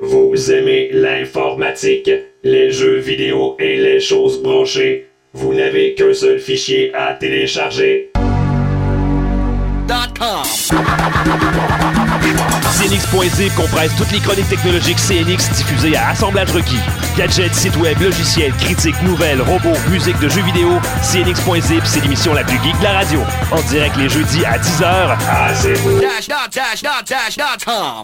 Vous aimez l'informatique, les jeux vidéo et les choses branchées. Vous n'avez qu'un seul fichier à télécharger. CNX.zip compresse toutes les chroniques technologiques CNX diffusées à assemblage requis. Gadgets, sites web, logiciels, critiques, nouvelles, robots, musique de jeux vidéo. CNX.zip, c'est l'émission la plus geek de la radio. En direct les jeudis à 10h. Ah, c'est vous. Dash dash dash com.